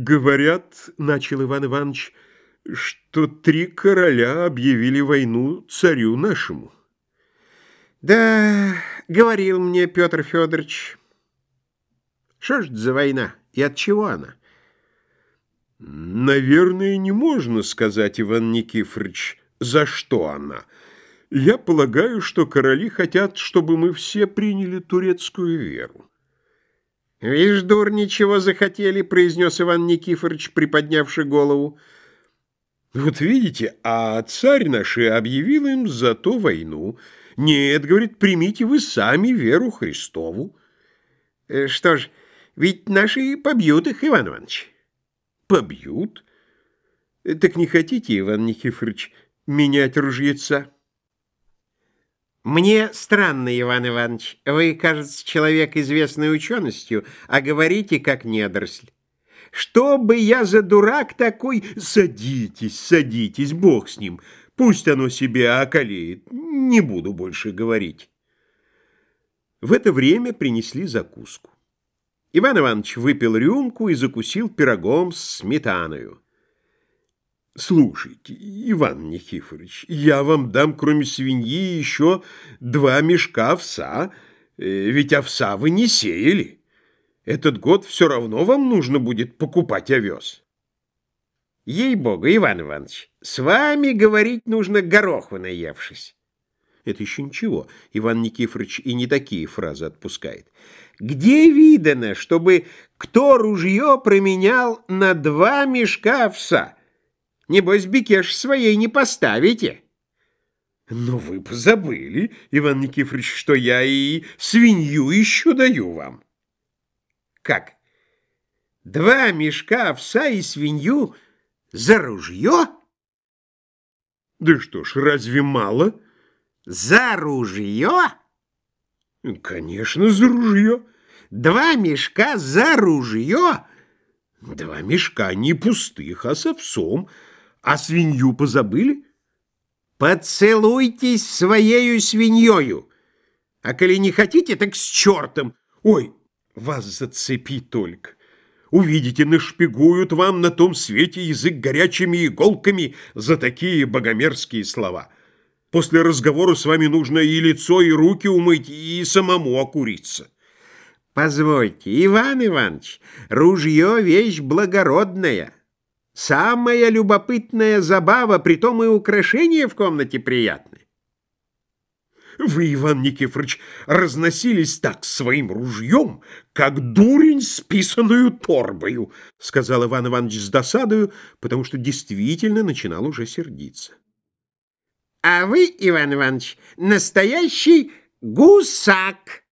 Говорят, начал Иван Иванович, что три короля объявили войну царю нашему. Да, говорил мне Петр Федорович. Что ж за война и от чего она? Наверное, не можно сказать, Иван Никифорович, за что она. Я полагаю, что короли хотят, чтобы мы все приняли турецкую веру. «Вишь, дур, ничего захотели», — произнес Иван Никифорович, приподнявший голову. «Вот видите, а царь наш объявил им за то войну. Нет, — говорит, — примите вы сами веру Христову». Э, «Что ж, ведь наши побьют их, Иван Иванович». «Побьют? Так не хотите, Иван Никифорович, менять ружьеца?» Мне странно, Иван Иванович. Вы, кажется, человек, известный ученостью, а говорите, как недоросль. Что бы я за дурак такой? Садитесь, садитесь, бог с ним. Пусть оно себе околеет. Не буду больше говорить. В это время принесли закуску. Иван Иванович выпил рюмку и закусил пирогом с сметаною. Слушайте, Иван Никифорович, я вам дам, кроме свиньи, еще два мешка овса, э, ведь овса вы не сеяли. Этот год все равно вам нужно будет покупать овес. Ей-богу, Иван Иванович, с вами говорить нужно гороху наевшись. Это еще ничего. Иван Никифорович и не такие фразы отпускает. Где видано, чтобы кто ружье променял на два мешка овса? Небось, бикеш своей не поставите. Но вы позабыли, Иван Никифорович, что я и свинью еще даю вам. Как? Два мешка овса и свинью за ружье? Да что ж, разве мало? За ружье? Конечно, за ружье. Два мешка за ружье? Два мешка не пустых, а с овсом. А свинью позабыли? Поцелуйтесь своею свиньёю. А коли не хотите, так с чертом. Ой, вас зацепи только. Увидите, нашпигуют вам на том свете язык горячими иголками за такие богомерзкие слова. После разговора с вами нужно и лицо, и руки умыть, и самому окуриться. Позвольте, Иван Иванович, ружье — вещь благородная. Самая любопытная забава, притом и украшения в комнате приятны. Вы, Иван Никифорович, разносились так своим ружьем, как дурень с писаную торбою, сказал Иван Иванович с досадою, потому что действительно начинал уже сердиться. А вы, Иван Иванович, настоящий гусак.